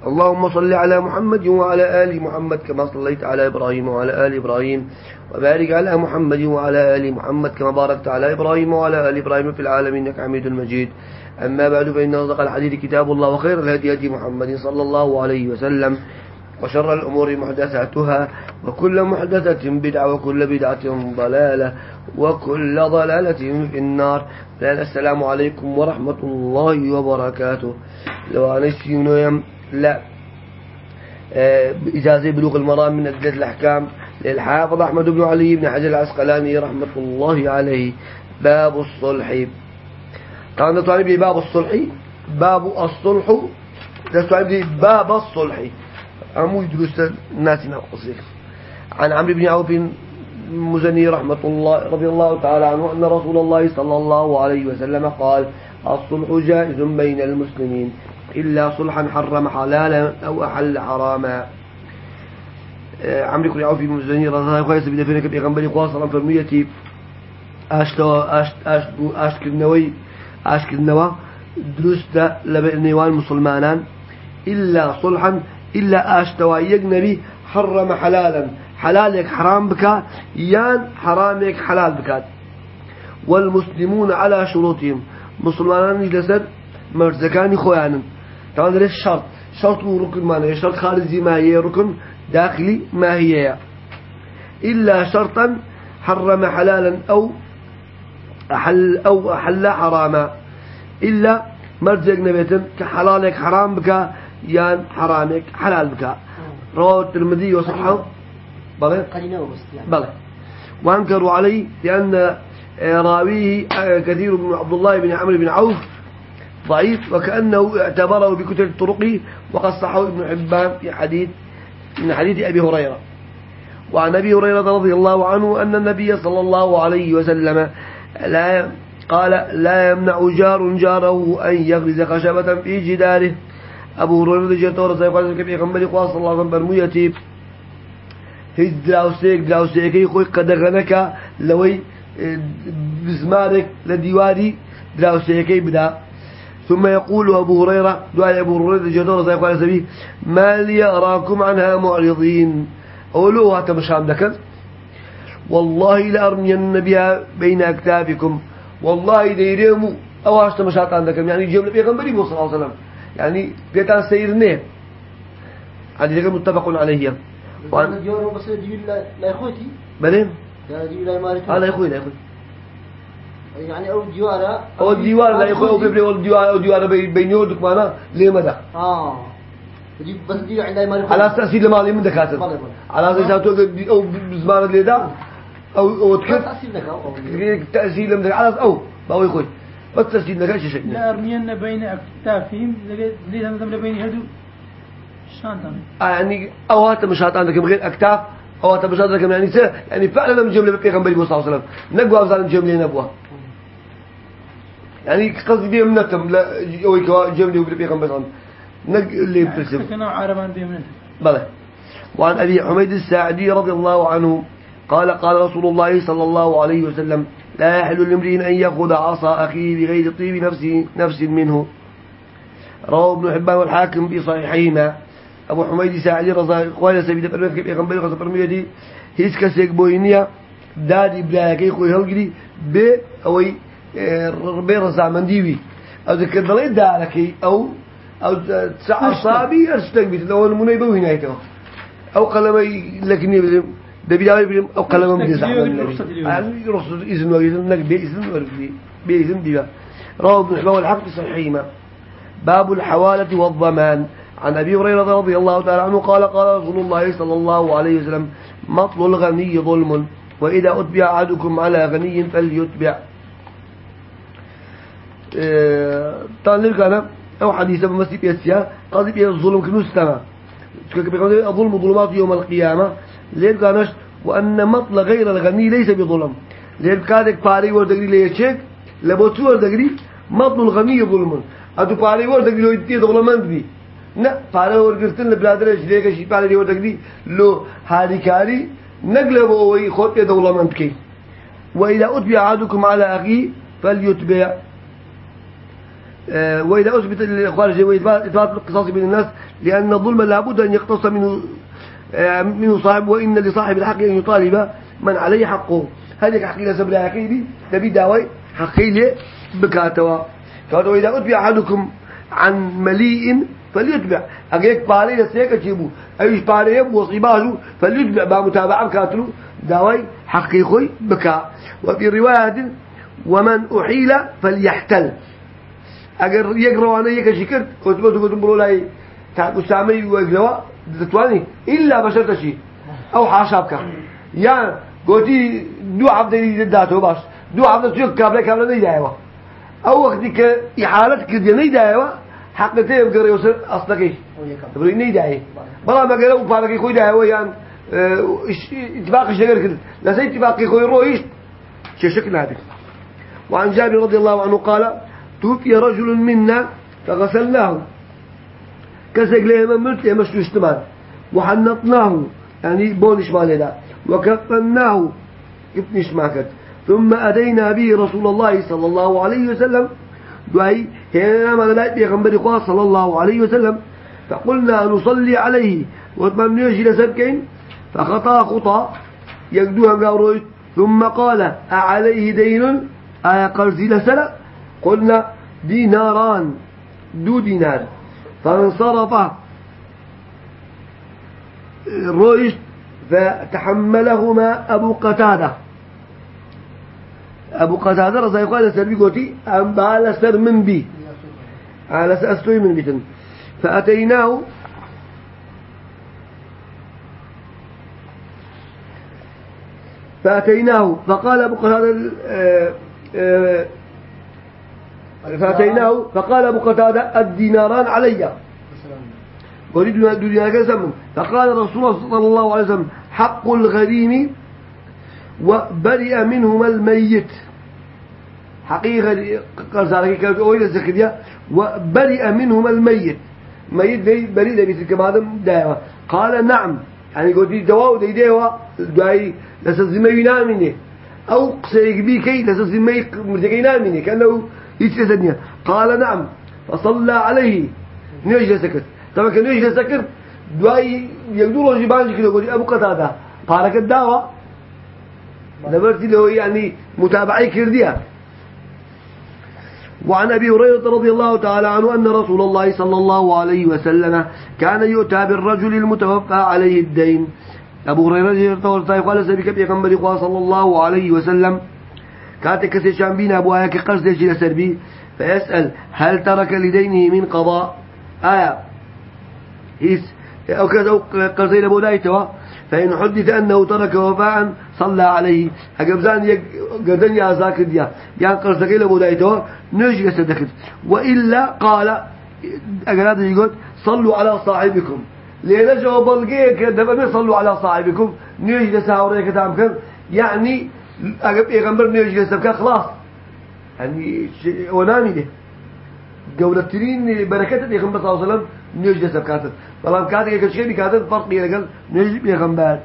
اللهم صل على محمد وعلى آل محمد كما صليت على إبراهيم وعلى آل إبراهيم وبارك على محمد وعلى آل محمد كما باركت على إبراهيم وعلى آل إبراهيم في العالمين إنك حميد مجيد. أما بعد فإن أصدق الحديث كتاب الله وخير الهدي هدي محمد صلى الله عليه وسلم وشر الأمور محدثاتها وكل محدثة بدعة وكل بدعة ضلالة وكل ضلالة في النار. السلام عليكم ورحمة الله وبركاته. لو أنا لا. آه، إجازة بلوغ المرام من أدلة الأحكام للحافظ أحمد بن علي بن حجر العسقلاني رحمة الله عليه. باب الصلح. طبعا طالب باب الصلح؟ باب الصلح. ده باب الصلح. أمو يدرس الناس ناقصين عن عمرو بن عوف المزني رحمة الله رضي الله تعالى عنه أن رسول الله صلى الله عليه وسلم قال الصلح جائز بين المسلمين. إلا صلحا حرم حلالا أو أحل حراما. آه، عمرو بن عوف المزني رضي الله عنه بدأ فينك بيغنبري قواصلا فرميتي أشتوا أشت أشت أشت كرنوي أشت كرنوا درست لبنيوان مسلمانان. إلا صلحا إلا أشتوا يجنبي حرم حلالا. حلالك حرام بك يان حرامك حلال بك. والمسلمون على شروطهم. مسلمان لسر مرزكاني خوانن طبعا ليش شرط؟ شرط وركن ما شرط؟ خارجي ما هي ركن داخلي ما هي. إلا شرطا حرم حلالا أو أحل أو أحل حراما. إلا مرزق نبيتن كحلالك حرام بك يان حرامك حلال بك. رواه الترمذي وصححه. بلى؟ بلى. وأنكروا عليه لأن راويه كثير من عبد الله بن عمرو بن عوف ضعيف وكأنه اعتبره بكتب طرقه وقد صحه ابن حبان في حديث من حديث أبي هريرة. وعن أبي هريرة رضي الله عنه أن النبي صلى الله عليه وسلم لا قال لا يمنع جار جاره أن يغرز خشبة في جداره. أبو هريرة جتور سيقال كبير غنبري قواص صلى الله عليه وسلم برميتي هیچ دراوسێک دراوسەکەی خۆی قەدەغەنەکە لەوەی بزمارێک لە دیواری دراوسەکەی بدا. ثم يقول أبو هريرة دعاء أبو هريرة جدور زي قال سبي ما لي أراكم عنها معرضين. أولوها مش عندك والله لأرمين بها بين أكتافكم والله ديريمو. أو هاشتا مش عندكم يعني جملة بيغنبري صلى الله عليه وسلم. يعني بيتان سيرنيه هذه متفق عليه. ديور بس لا يخوتي بعدين لا يخوي لا يخوي يعني أو ديوارة أو ديوار لا يخوي أو بيبري أو ديوار أو ديوار بين يودك معنا ليه مدى؟ آه. بس ديور عند مالي على أساس اللي مالي من دكاترة؟ على أساس أو بزمان اللي ده أو أو تكت؟ تأثير لم على أو ما يخوي بس تأثير لك شيء؟ لا أرمين بين أكتافهم ليه هم بين هدو يعني أو هات مش هات عندك غير أكتاف أو هات مش عندك يعني سه يعني فعلا من جملة بيغمبري صلى الله عليه وسلم نقوا أفضل جملة نبوها يعني قصدي بيهم نتم لا أو جملة بيغمبري صلى نق اللي نتم بلى. وعن أبي حميد الساعدي رضي الله عنه قال قال رسول الله صلى الله عليه وسلم لا يحل لامرئ أن يأخذ عصا أخيه بغير طيب نفس نفس منه. رواه ابن حبان والحاكم في صحيحيهما أبو حميد ساعدي رضا قال سبيل فرمت كيف يغنبري قصة فرميتي هيس كسيك بوينيا دادي بلاكي خوي هلقري ب أوي أو تسع صابي أرستك بيت. لو المني بوي نايته أو قلمي لكني بدم دبي داوي بدم أو قلم من زعم النبي يعني رخصة إذن وإذن لك بإذن ورفي بإذن ديا رواه ابن حبان الحق صحيحهما. باب الحوالة والضمان. عن أبي هريرة رضي الله تعالى عنه قال قال رسول الله صلى الله عليه وسلم مطل الغني ظلم وإذا أتبع أحدكم على غني فليتبع. طالب كان أو حديث بمسي بيسيا قضي بيه الظلم كنستمع الظلم ظلمات يوم القيامة. ليه كانش وأن مطل غير الغني ليس بظلم. ليه كانك باري وردقري ليشيك لبوتو وردقري مطل الغني ظلم. أدو باري وردقري لو يدي ظلمان بي نا باري ورقرتن لبلادر جليك شي باري وردقري لو هاريكاري نقلب وي خط ظلمان بكي وإذا أتبع أحدكم على أخيه فليتبع. وإذا أثبت الخارج وإثبات القصاص بين الناس لأن الظلم لابد أن يقتص منه آه، منه صاحب وإن لصاحب الحق أن يطالب من عليه حقه. هذه حقي لسبب حقي تبي داوي حقي لي بكاتوا. فهذا إذا أتبع أحدكم عن مليء فليتبع. أجيك باري لسيك أجيبه. أيش باري وصيباجه فليتبع. بمتابعة كاتلو داوي حقي خوي بكا وفي رواية ومن أحيل فليحتل. اگر یک روانه یکشی کرد کتبه تو کتب برو لای وگلوا دتوانی؟ الا بشرتشي أو حاشا بك یا قوتي دو عبد داتو باش. دو عبد تشوف كابله كابله ني دايوا أو وقت ك احالتك دي ني دايوا حقته يقدر يوصل اصلك تبري ني داي بلا ما قالوا بارك خوي دايوا يعني اتفاق شجر كده لا زي اتفاق خوي رويش شكل هذا وعن جابر رضي الله عنه قال توفي رجل منا فغسلناه. كسك له ممرت مش اشتمال وحنطناه يعني بونش مالنا. وكفناه. ابنش ماكت ثم أتينا به رسول الله صلى الله عليه وسلم. دعي هنا ما لا بيغمبر صلى الله عليه وسلم. فقلنا نصلي عليه. واتمم يجي لسبكين فخطأ خطأ. يقدوها قاروي ثم قال أعليه دين؟ آية قرزي قلنا ديناران دو دينار. فانصرف رويش فتحملهما أبو قتادة. أبو قتادة رضي الله عنه سربي قوتي أم بال سر من بي. على سأستوي من بيتن. فأتيناه. فأتيناه. فقال أبو قتادة آه، آه، فأتيناه فقال أبو قتادة الديناران علي. أريد دينار كسم فقال رسول الله صلى الله عليه وسلم حق الغريم وبرئ منهما الميت. حقيقة قال كانت الزكريا وبرئ منهما الميت. ميت بريء بيت كمان دائما. قال نعم. يعني قلت دواء دي دوا دعي لسزمي ينامني أو قصيك بيكي لسزمي مرتكي ينامني كأنه يجلس قال نعم. فصلى عليه. نيجي سكت طبعا كان نيجي سكت دواي يقدروا جبان كده يقول أبو قتادة قال الدعوة لبرتي له يعني متابعي كرديا وعن أبي هريرة رضي الله تعالى عنه أن رسول الله صلى الله عليه وسلم كان يؤتى بالرجل المتوفى عليه الدين. أبو هريرة قال سبيك بيغمبر صلى الله عليه وسلم. كاتك كسيشان بينا أبو آيك قرص ديشي لسربي فيسأل هل ترك لدينه من قضاء؟ آية. إيس أو كذا قرصين أبو دايتوا فإن حدث أنه ترك وفاء صلى عليه. أقبزان قدن يا زاكر يا يعني قرصك إلى أبو دايتوا نجي يسدكت وإلا قال أقراد يقول صلوا على صاحبكم. ليلة جواب القيك دفع صلوا على صاحبكم نجي لساوريك تعمكم يعني أجاب إيغمبر نيجي سبكا خلاص. يعني ونامي ده. جولة ترين بركة إيغمبر صلى الله عليه وسلم نيجي سبكاته فلان كاتك كشيء بكاتب فرق يلقى نيجي إيغمبر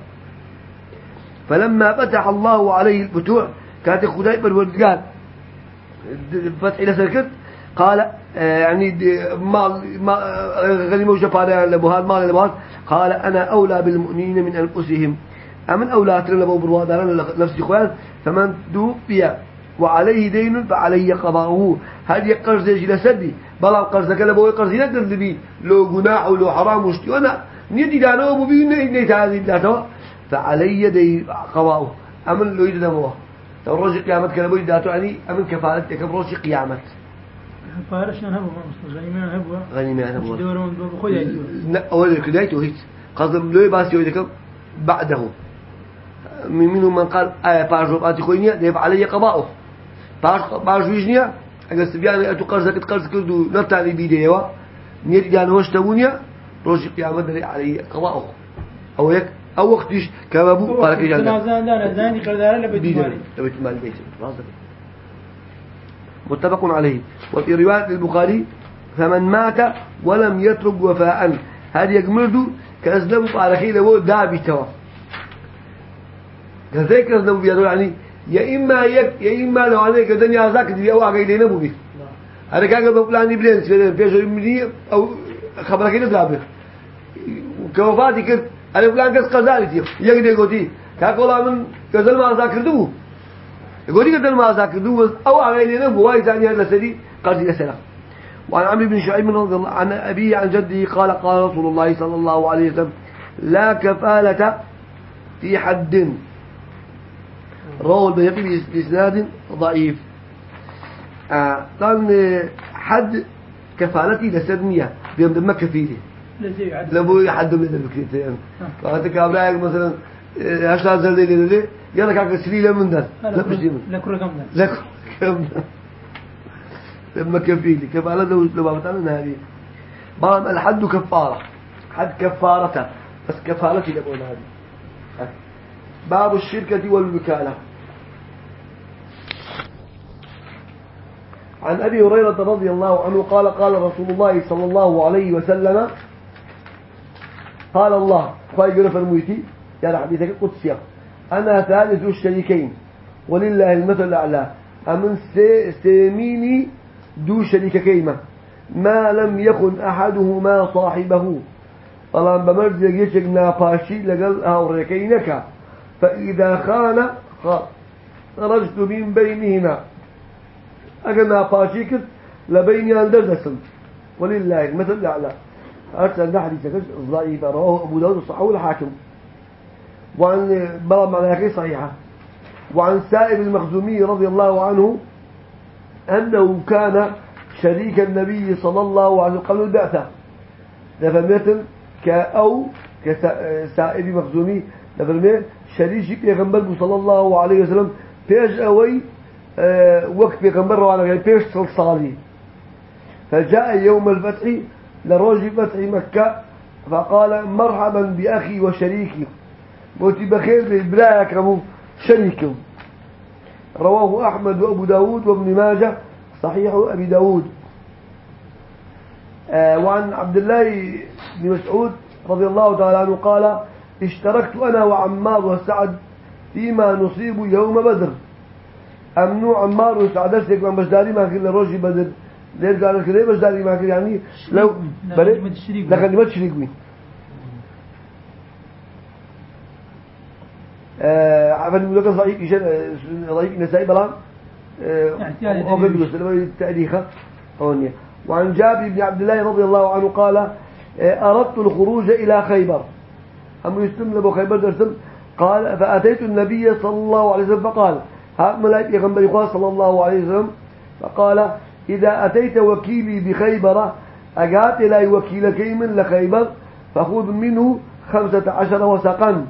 فلما فتح الله عليه الفتوح كانت خداي بالوردقان فتح إلى سركت. قال آه، يعني مال ما غنيمة وشفاء لبهاد مال لبهاد. قال أنا أولى بالمؤمنين من أنفسهم. أمن أولادنا لبو بروادنا نفسي خوان فمن دوبيا وعليه دين فعليه قضاؤه. هل يقرز يجي لسدي. بلا قرز كلا بو قرز يقدر بي لو جناح ولو حرام مشتي وأنا نيدي دانا ابو بي نيدي هذه داتا فعلي دي قضاؤه. أمن لو يدنا هو. لو رجع قيامت كلا بو داتو يعني أمن كفالتك رجع قيامت. فارش نهبوا غنيمة نهبوا. غنيمة نهبوا. دورهم بخويا أول كدايته هيك قصد لو يباس يودك بعده. منهم من قال آية باجو باتي خوينيا ديف علي قضاؤه. باج باج ويجنيا اگر سبيان اتو قرض كت قرض كردو نتالي بيديوا نيت جان وش تبونيا روج قيامة دري علي قضاؤه. أو هيك أو وقتش كبابو قال كي جان زان زان زان قردار لبيت مالي. لبيت مال بيت متفق. عليه. وفي رواية البخاري فمن مات ولم يترك وفاء. هذا يقمرد كأسلم فارخي له دابي توا. كذلك أسلم بيدو يعني يا إما يك يا إما لو أنا كذا نيازك دي أو أجي لنا بودي أنا كان قبل بلاني بلين في شو مني أو خبرك كده دابه كوفاتي كده أنا بلان كذا قزالتي يقدر يقولي كاكولا من كذا ما ذاكردوه يقولي كذا ما ذاكردوه أو أجي لنا بواي ثاني هذا سدي قصدي السلام. وعن عمرو بن شعيب رضي الله عن أبيه عن جده قال قال رسول الله صلى الله عليه وسلم لا كفالة في حد. رواه البيهقي بإسناد ضعيف. آه طبعا حد كفالتي لسدنية بيوم دم عدد لابو حد من البكريتين فأنت كابلاك مثلا هشتا زردي لدي يلا كاك سليلة من ده لا مش دي من. لك رقم ده لك كم لما كفيلي كفالة لو لو بتعمل هذه بام الحد كفارة. حد كفارته بس كفالتي لقول هذه باب الشركة والوكالة. عن أبي هريرة رضي الله عنه قال قال رسول الله صلى الله عليه وسلم قال الله خواهي فرمويتي يعني حديثك قدسية أنا ثالث الشريكين ولله المثل الأعلى أمن سي- سيميني دو شريك كيمة ما لم يكن أحدهما صاحبه. طبعا بمرز يجيشك ناقاشي لقل هاوريكينك فإذا خان خرجت من بينهما. أجل ناقاشي كت لبيني أن دردسن ولله المثل الأعلى. أرسل حديثك ضعيف. رواه أبو داود الصحوي الحاكم وعن بلى معنى صحيحة. وعن سائب المخزومي رضي الله عنه أنه كان شريك النبي صلى الله عليه وسلم قبل البعثة. نفهمتم كأو كسائب مخزومي نفهمت شريك بيغمبر صلى الله عليه وسلم. بيج أوي وقت بيغمبر وعلى غير بيج صلصالي فجاء يوم الفتح لرجل فتح مكة فقال مرحبا بأخي وشريكي. قلت بخير أبو شريكم رواه أحمد وأبو داود وابن ماجه صحيح أبي داود. آه وعن عبد الله بن مسعود رضي الله تعالى عنه قال اشتركت أنا وعمار وسعد فيما نصيب يوم بدر. أمنو عمار وسعد أسلك من بجداري ما كل روجي بدر. ليش قال كده بجداري ما كل؟ يعني لو الشريك. لكن ما تشريك بي آه عفوا يقول لك ضعيف يشن ضعيف نسائي بلان. غير مسلم التاريخ وعن جابر بن عبد الله رضي الله عنه قال آه، أردت الخروج إلى خيبر. أم يسلم لبو خيبر درسم؟ قال فأتيت النبي صلى الله عليه وسلم فقال ها ملاك يغنبري قال صلى الله عليه وسلم فقال إذا أتيت وكيلي بخيبر أقات إلى وكيل كيمن لخيبر فخذ منه خمسة عشر وسقا.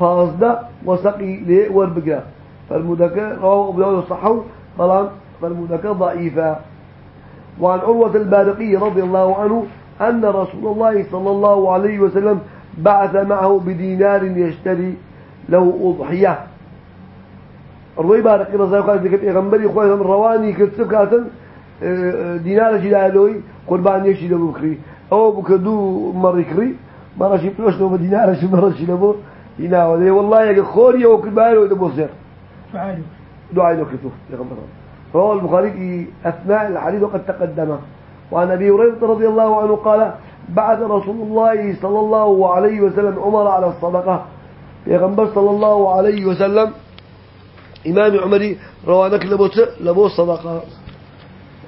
فأصدق وسقي لي وربقى. فالمذكر رواه أبو داود الصحو طبعا فالمذكر ضعيفة وعن عروة البارقي رضي الله عنه أن رسول الله صلى الله عليه وسلم بعث معه بدينار يشتري له أضحية. الروي بارقي رضي الله عنه ذكر إغنبري من رواني كتسب كاتن آه، دينار جلالوي قربان يشي له بكري. أو بكدو مركري مرة شي فلوش له دينار شي مرة شي له دينار والله يا خوري وكبار سير. تعالوا دعاء له كتوف يا غمرة رواه البخاري في أثناء الحديث وقد تقدم. وعن أبي هريرة رضي الله عنه قال بعث رسول الله صلى الله عليه وسلم عمر على الصدقة. يا غمبر صلى الله عليه وسلم إمام عمري روانك لبو لبو الصدقة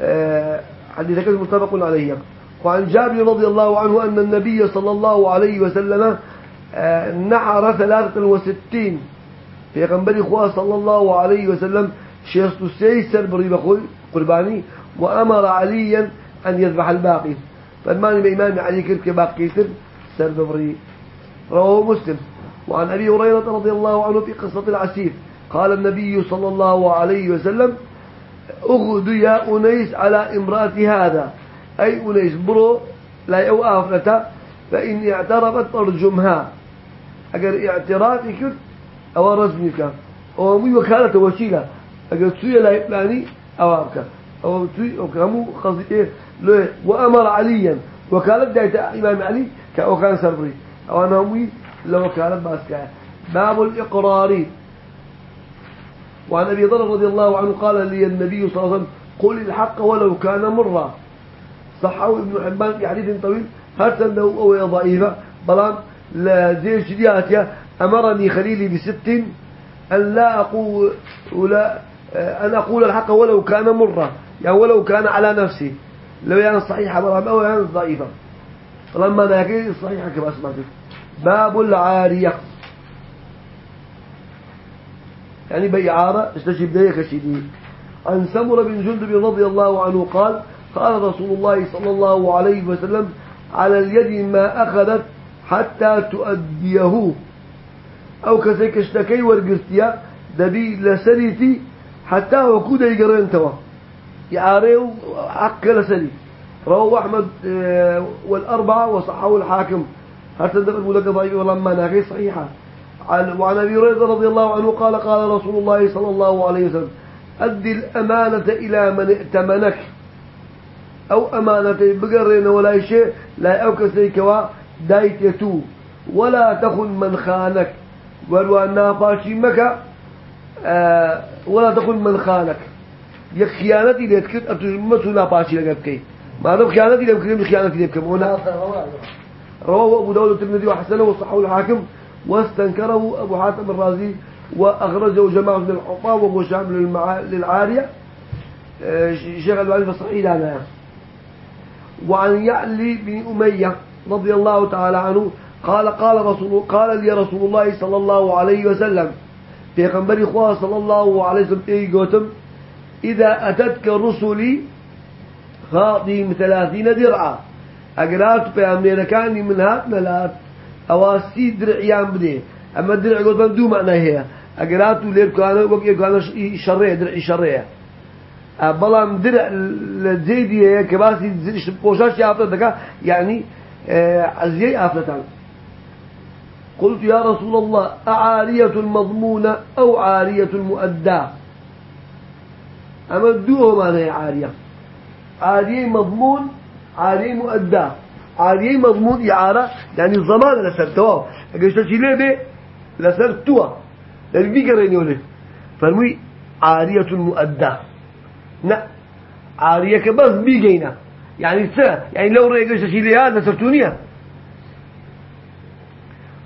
آه، حديث كذب متفق عليه. وعن جابر رضي الله عنه أن النبي صلى الله عليه وسلم آه، نحر ثلاثة وستين. في غنبري خواه صلى الله عليه وسلم شيخ سيسر بريب خوي قرباني وأمر عليا أن يذبح الباقي فالماني بإمام علي كرك باقي سر سر بري رواه مسلم. وعن أبي هريرة رضي الله عنه في قصة العسير. قال النبي صلى الله عليه وسلم أغد يا أنيس على امرأة هذا. أي أنيس برو لا يوقف لتا فإن اعترفت فارجمها أجر اعترافي كنت أو رزمك. أو مي وكالة وسيلة أجر سوية لا يبلاني أو توي أو كمو خزي إيه له وأمر عليا. وكالة دايت إمام علي كأو كان سربري. أو أنا أمي لو كانت باسكا باب الإقرار. وعن أبي ذر رضي الله عنه قال لي النبي صلى الله عليه وسلم قل الحق ولو كان مرا صحه ابن حبان في حديث طويل هرسل له أو ضعيفة؟ بلان لا زي شدياتيا أمرني خليلي بست أن لا أقول أن أقول الحق ولو كان مرا يعني ولو كان على نفسي. لو يعني صحيحة بلان أو يعني ضعيفة لما ذاك الصحيحة كما سمعت باب العارية. يعني بيعارة استجيب ذلك شديد عن سمر بن جندب رضي الله عنه قال قال رسول الله صلى الله عليه وسلم على اليد ما أخذت حتى تؤديه. أو كسيك اشتكي ورقرتيا دبي لسريتي حتى وكود يقرين توا. يعاريه حق لسري رواه أحمد آه، والأربعة وصححه الحاكم. دفع الملقى ضعيف ولما ناقي صحيحة. وعن أبي هريرة رضي الله عنه قال قال رسول الله صلى الله عليه وسلم أدي الأمانة إلى من ائتمنك. أو أمانة بقرين ولا شيء لا أوكسي كوا دايت يتو. ولا تخن من خانك. والوانا فاشي مكا آه ولا تخن من خانك. يخيانتي ليتكت أتجمت لا فاشي لقبكي ما دام خيانتي لبكريم خيانتي لبكم هنا رواه أبو داود الترمذي وحسنه وصححه الحاكم واستنكره أبو حاتم الرازي وأخرجه جماعة من الحطام وأبو شام للعارية. آه، شيخ الوالي في الصحيح لا وعن يعلي بن أمية رضي الله تعالى عنه قال قال رسول قال لي رسول الله صلى الله عليه وسلم. في قنبر إخوة صلى الله عليه وسلم إيه قوتم؟ إذا أتتك رسلي خاطهم ثلاثين درعا. أقرأت بأمريكا كاني من هات نلات أواسي درعيان بدي. أما درع قلت من دو معنى هي. أقرأت ولير كانوا وقيا كانوا شرية درع شرية بلام درع لزيدي هي كباسي بوشاش يافلتك يعني عزيي آفلتان قلت يا رسول الله أعارية المضمونة أو عارية المؤداة؟ أما دوه معنى عارية. عارية مضمون عارية مؤداة عارية مضمون إعارة يعني الضمان لسر تواو أقول شيء ليه بيه لسر توا. لأن بيقرين له فرمي عارية المؤداة لا عارية كبس بيجينا يعني سا يعني لو رأيك شيء ليه لسر تونيا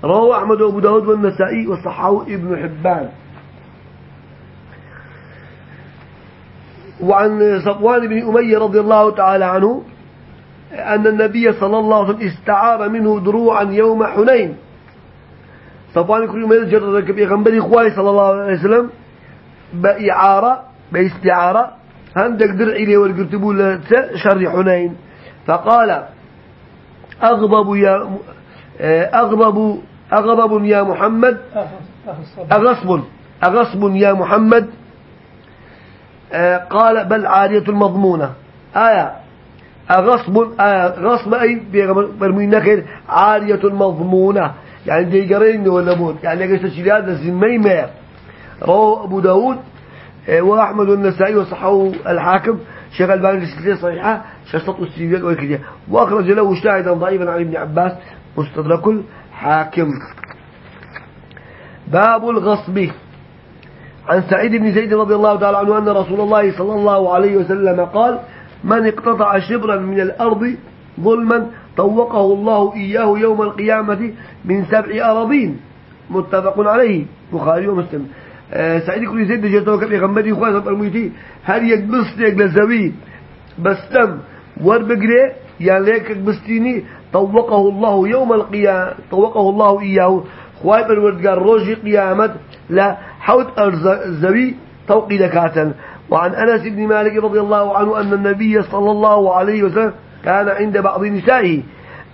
رواه أحمد وأبو داود والنسائي وصححه ابن حبان. وعن صفوان بن أمية رضي الله تعالى عنه أن النبي صلى الله عليه وسلم استعار منه دروعا يوم حنين. صفوان كل يوم يجرد بيغنبري إخواني صلى الله عليه وسلم بإعارة باستعارة. عندك درع إليه والقرتبوا شر حنين؟ فقال أغضب يا أغضب أغضب يا محمد. أغصب. أغصب يا محمد. آه، قال بل عارية المضمونة آية. غصب آية. غصب أي؟ برمي نكر عارية المضمونة يعني دي قرين ولا موت يعني قشت الشريعة زمي ما رواه أبو داود آه، وأحمد والنسائي وصححه الحاكم. شيخ الباني في صحيحة شاشة السيبيات وكذا وأخرج له شاهدا ضعيفا عن ابن عباس مستدرك الحاكم. باب الغصب. عن سعيد بن زيد رضي الله تعالى عنه أن رسول الله صلى الله عليه وسلم قال من اقتطع شبرا من الأرض ظلما طوقه الله إياه يوم القيامة من سبع أراضين. متفق عليه بخاري ومسلم. آه سعيد كل زيد جيتوا كبي غمدي خواه الميتي هل يكبس لك لزوي؟ بستم. وربقري يعني ليك بستيني طوقه الله يوم القيامة طوقه الله إياه. خواه بالوردقار روجي قيامة. لا حوت الزوي توقي دكاتا. وعن أنس بن مالك رضي الله عنه أن النبي صلى الله عليه وسلم كان عند بعض نسائه.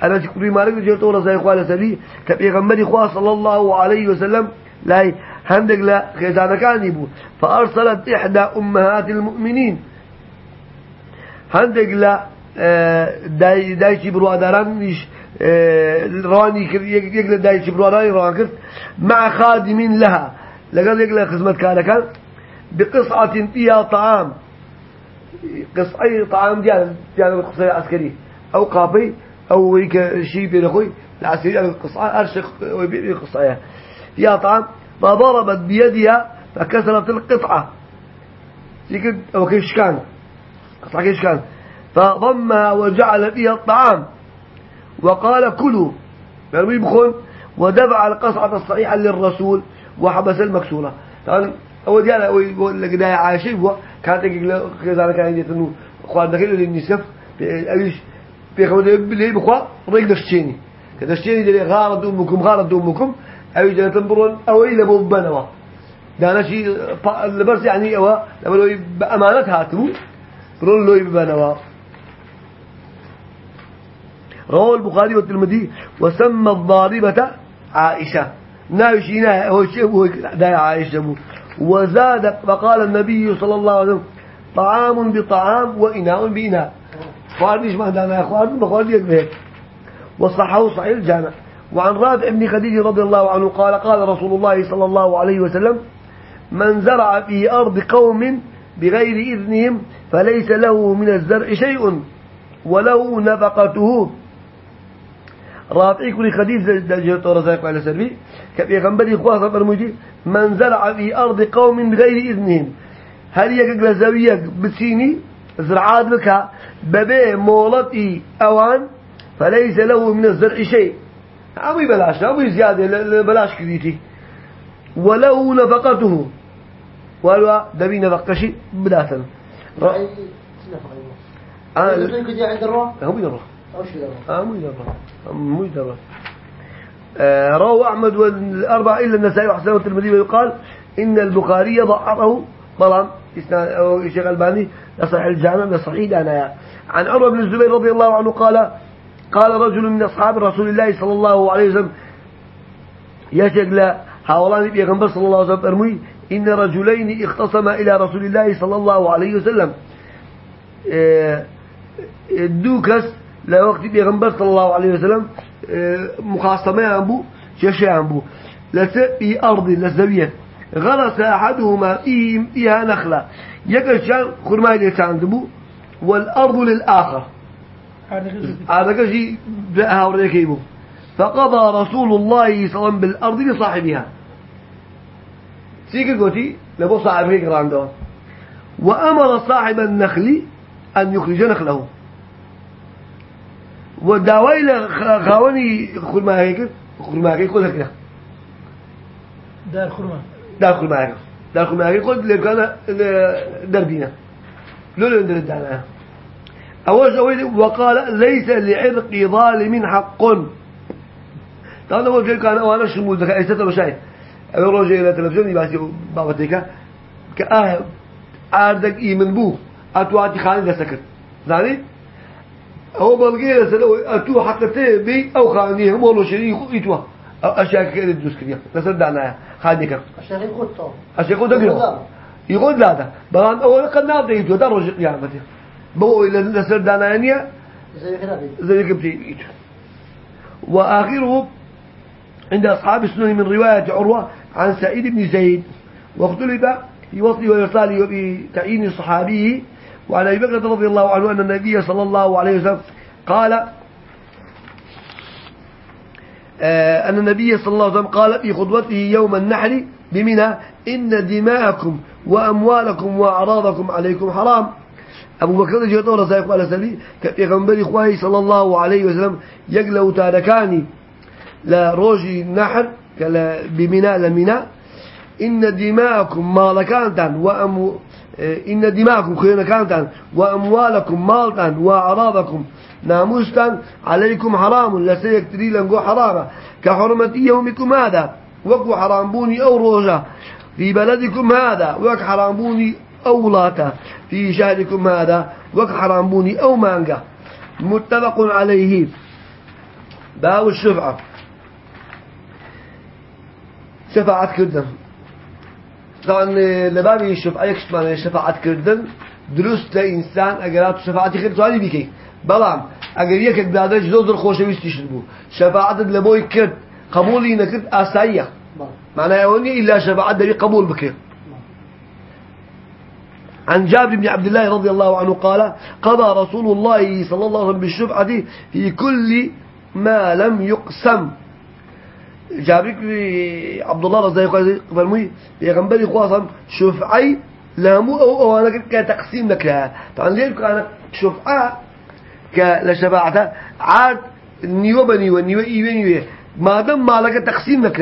أنس بن مالك جرت ولا زي إخوان سبي كبيغمبر إخوان صلى الله عليه وسلم لا هندق لا خزانة كان يبو. فأرسلت إحدى أمهات المؤمنين هندق لا آه، داي داي برادران مش آه، راني يقل داي برادران رانكر مع خادم لها. لقد يقل خدمة كان كان بقصعة فيها طعام. قصعي طعام ديال ديال قصعي عسكري. أو قابي أو هيك شيء بين العسكري القصعة أرشق ويبيع قصعيها فيها طعام فضربت بيدها فكسرت القطعة. ذيك أو كيش كان قطعة كيش كان فضمها وجعل فيها الطعام. وقال كلوا. يعني بخون؟ ودفع القصعة الصحيحة للرسول. وحبس المكسورة. طبعا أول لك ده عايشي هو كانت كذا كان يتنو قال دخل للنسف أيش بيخمد بلي بخوا ريق دشتيني. كدشتيني دي غارد أمكم غارد أمكم أو جل تنبرون أو إلى بوبنوا ده أنا شيء بس يعني أو لما لو بأمانة هاتمو برون لو يبنوا رواه البخاري والترمذي وسمى الضاربة عائشة. نايشينا هو شيء دا عائشة وزاد فقال النبي صلى الله عليه وسلم طعام بطعام وإناء بإناء. فارنيش ما دانا يا أخوان؟ بقول لك وصححه صحيح الجامع. وعن رافع بن خديج رضي الله عنه قال قال رسول الله صلى الله عليه وسلم من زرع في أرض قوم بغير إذنهم فليس له من الزرع شيء وله نفقته رافعي كل خديث دجيت ورزاق على سربي كبيغمبري خواصة برمجي من زرع في أرض قوم بغير إذنهم. هل يقل زويك بسيني؟ زرعات بك. ببي مولتي أوان. فليس له من الزرع شيء. أمي بلاش أمي زيادة بلاش كذيتي وله نفقته. ولو دبي نفقة شيء بداتا أي نفقة أنا أنا كذي عند الروح هم الروح مو يدرى آه رواه أحمد والأربعة إلا النسائي وحسن والترمذي ويقال إن البخاري ضعفه طبعا الشيخ ألباني لصحيح الجامع لصحيح أنا. عن عروة بن الزبير رضي الله عنه قال قال رجل من أصحاب رسول الله صلى الله عليه وسلم يشغل حوالان بيغمبر صلى الله عليه وسلم أرمي إن رجلين اختصما إلى رسول الله صلى الله عليه وسلم. آه، دوكس لوقت بيغمبر صلى الله عليه وسلم آه، مخاصمة أنبو شاشة أنبو لسبي أرض لسبية غرس أحدهما فيها نخلة. يكشان خرماي لتاندبو والأرض للآخر. هذا كشي بأها وريكيبو فقضى رسول الله صلى الله عليه وسلم بالأرض لصاحبها. سيكي قوتي لبو صاحب هيك راندو وأمر صاحب النخل أن يخرج نخله. وداوي لخاوني خل ما هيك خل ما هيك كل كده دار خرمة داخل معك داخل معك قلت لك أنا دربينا لولا ندر الدعنا أول شيء وقال ليس لعرق ظالم حق. طبعا أول شيء كان أنا شمول ذكاء إستة وشاي أول رجل إلى التلفزيون يباسي بابتك كأه عردك إيمن بو أتواتي خاني لسكت زاني هو بلغي لسلو أتو حقته بي أو خانيه هم والله شيء يتوا أشياء كده تدوس كده لسر دعنا خانيك عشان يخوض طبعا عشان يقول يقول لا بغان أول قد نابد يجوا ده رجع قيامته. بو إلى لسر دانانية زي بيجي زي كبتي وآخره عند أصحاب السنن من رواية عروة عن سعيد بن زيد. واختلف في وصله وإرساله وبتعيين صحابيه وعن أبي بكر رضي الله عنه أن النبي صلى الله عليه وسلم قال آه، أن النبي صلى الله عليه وسلم قال في خطبته يوم النحر بمنى إن دماءكم وأموالكم وأعراضكم عليكم حرام. أبو بكر جاء طورة سيقول على سبيل كبيغمبر إخوائي صلى الله عليه وسلم يقلو تاركاني لە ڕۆژی النحر بمنى لە منى. إن دماءكم ماڵەکانتان وأمو آه، إن دماءكم خوێنەکانتان وأموالكم ماڵتان وأعراضكم نامووستان عليكم حرام لەسەر یەکتری لە نگۆ حەرامە كحرمة يومكم هذا وەکو حەرام بوونی ئەو ڕۆژە. في بلدكم هذا وەک حەرام بوونی ئەو وڵاتە في شهركم هذا وەک حەرام بوونی ئەو مانگە. متفق عليه. باو الشفعة. شفاعة كردن. طبعا لبابي الشفعة يكشف معنى شفاعة كردن دروست لإنسان أقرات شفاعة خير سؤالي بيكي بلام دادەش زۆر زۆر خۆشەویستیشت بوو شەفاعتت لە بۆی کرد قبولی نەکرد ئاساییە. معنای ئەوە نیە ئیلا شەفاعت دەبی قبول بکرد. عن جابر بن عبد الله رضي الله عنه قال قضى رسول الله صلى الله عليه وسلم بالشفعة في كل ما لم يقسم. جابر بن عبد الله رضي الله عنه فرمي يغنبري خواصا شفعي لامو أو أو أنا كتقسيم لك طبعا ليه كان شفعة كلشفاعته عاد نيو بنيو نيو إيوه نيو ما دام مالك تقسيم لك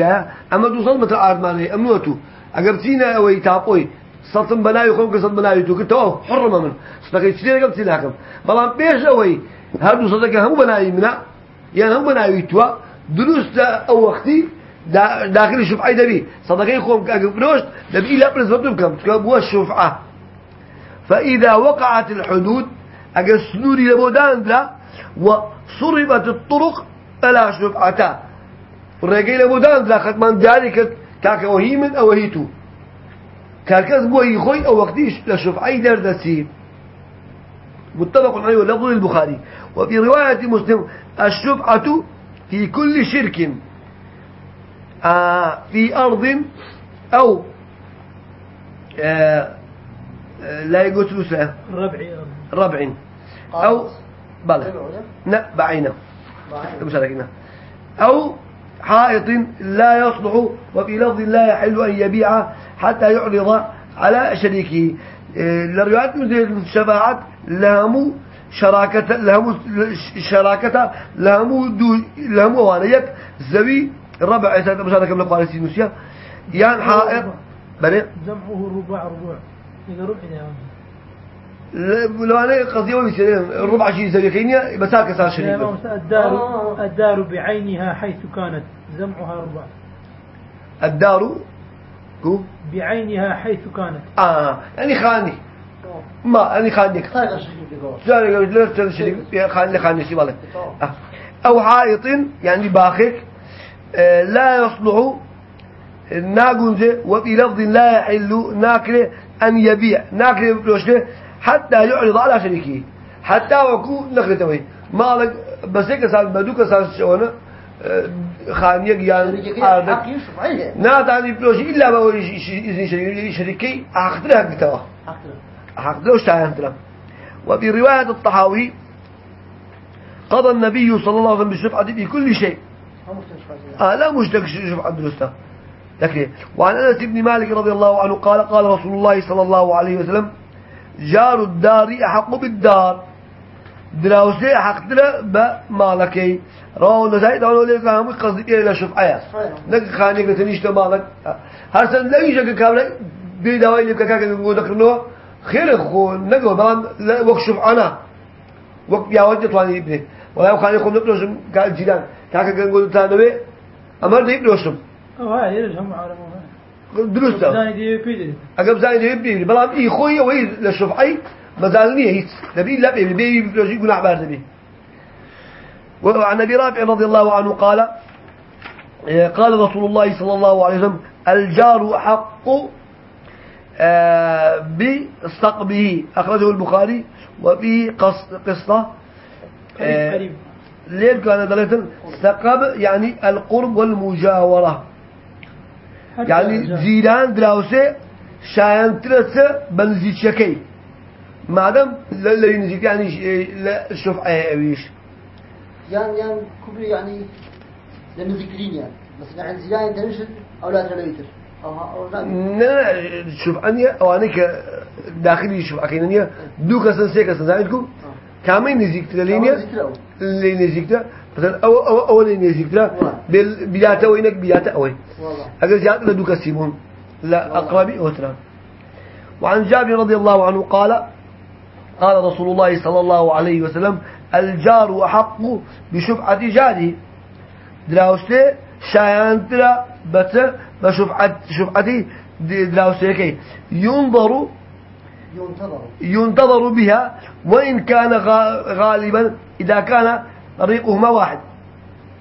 أما دوصل مثل عاد مالي أمنوتو أجر تينا أو يتابوي سطن بناي خلق سطن بناي تو. كتو حرم من سبقي تشتري قبل تلاكم بلان بيش أوي هادو صدق هم بناي منا يعني هم بناي توا. دروس أو وقتي داخل الشفعة دبي صدقي خوم كأجبروش دبي لا برز بتبكم تكبوا الشفعة فإذا وقعت الحدود أجل سنوري لبودان لا وصربت الطرق ألا شفعتا الرجال لبودان لا ختمان ذلك كاك من أو هيتو كاكز بو يخوي أو وقتيش لشفعي دردسي متفق عليه لفظ البخاري وفي رواية مسلم الشفعة في كل شرك آه في أرض أو آه آه لا يقول ثلثة ربعي ربع أو بلى. لا بعينه. بعين. أو حائط لا يصلح وفي لفظ لا يحل أن يبيع حتى يعرض على شريكه. لروايات مثل الشفاعة لهم شراكة لهم شراكة لهم دو لهم وانيك زوي ربع سنة مشاركة من القوانين السينوسية. يعني حائط بني. جمعه رباع ربوع إذا ربع يعني لو أنا قصدي ويصير ربع شيء يسوي كينيا بساك صار إمام الدار آه. الدار بعينها حيث كانت. جمعها رباع الدار كو بعينها حيث كانت. آه يعني خاني. ما يعني خانك طيب الشيء في جوه لا تشري خان خان شي بالك أو حائط يعني باخك آه، لا يصلح ناقنزه وفي لفظ لا يحل ناكله أن يبيع. ناكله بلوشته حتى يعرض على شريكه. حتى وكو نخلته مالك بس هيك صار بدوك صار شوانا خانيك يعني شريكي عادك حق يشفعيه نا تعني بلوش إلا ما هو إذن شريكي شريكي أخذ وفي رواية الطحاوي قضى النبي صلى الله عليه وسلم بالشفعة في كل شيء آه لا مشتك شفعة درسته لكن وعن أنس بن مالك رضي الله عنه قال قال رسول الله صلى الله عليه وسلم جار الدار أحق بالدار. دراوسي أحق دلا بمالكي رواه النسائي دعونا لك هم قصدي إلى شفعة. نك خاني قتنيش مالك. هر سن لا يجي كابلا بيداوي لك كاكا نقول ذكرناه خير خو نقول بلان لا وكشف أنا. وقت يا وجه تواني ابنك ولا يخاني خو نقولشم كالجيران كاكا نقول تانوي أمر ده يبلوشم أو هاي يرجعهم عالمها درسته. زاني دي بيدري أقب زايد يبني بلان إيه خوي وهي للشفعي مازالني هيك نبي لا بي بي بيجي يقول عبار نبي. وعن أبي رافع رضي الله عنه قال آه، قال رسول الله صلى الله عليه وسلم الجار حق آه، بصقبه أخرجه البخاري وفي قص قصة. قريب ليه كان دلالة ثقب يعني القرب والمجاورة. يعني جاء. زيران دراوسه شاين ترسه بنزيد شكي مادام لا لا ينزيد يعني ش- لا شوف إيش يعني يعني كبري يعني لأنه ذكرين يعني بس يعني زيان تنشد أو لا تلويتر أو أو لا لا شوف أو أنا ك داخلي شوف اكينيا دو كسن سي كسن زايدكم كامل نزيك تلينيا ذكره اللي نزيك مثلا أو أو أو اللي نزيك بال بياتا وينك بياتا والله أجل زيادة لدو كسيبون لا أقربي وترى وعن جابر رضي الله عنه قال قال رسول الله صلى الله عليه وسلم الجار أحق بشفعة جاره دراوسته شايان ترى بس بشفعة شفعتي دراوسته كي ينظر ينتظر ينتظر بها وإن كان غا- غالبا إذا كان طريقهما واحد.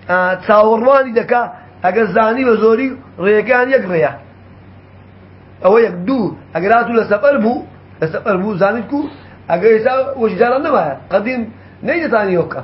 آه، تصاورمان إذا كان أجزاني وزوري ريكان يقريا أو يقدو أجراتو لسفر بو لسفر بو زانتكو. أجيسا وشجارة نما قديم نيجي ثاني يوكا.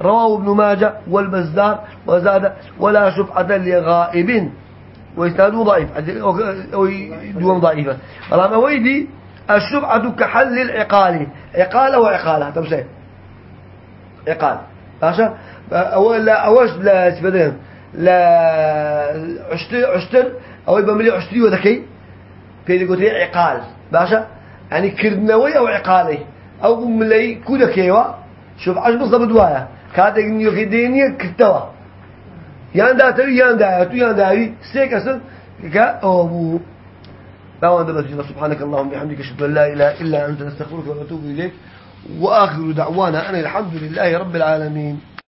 رواه ابن ماجه والبزار وزاد ولا شفعة لغائب وإسناده ضعيف. دوم ضعيفة ما ويدي؟ الشفعة كحل العقال. عقال وعقالة. تمشي عقال. باشا أولا أوش لا سبدين لا عشتر عشتر. أو يبقى ملي عشتري وذكي. في قلت عقال. باشا يعني كردنوي أو عقالي. أو ملي كودكيوا. شوف عش بالضبط وايا كاتك نيوكي دينيا كتوا يان داتوي يان دايتو يان داوي سيكسن كا أو دعوانا بس سبحانك اللهم وبحمدك اشهد ان لا اله الا انت نستغفرك ونتوب اليك واخر دعوانا ان الحمد لله رب العالمين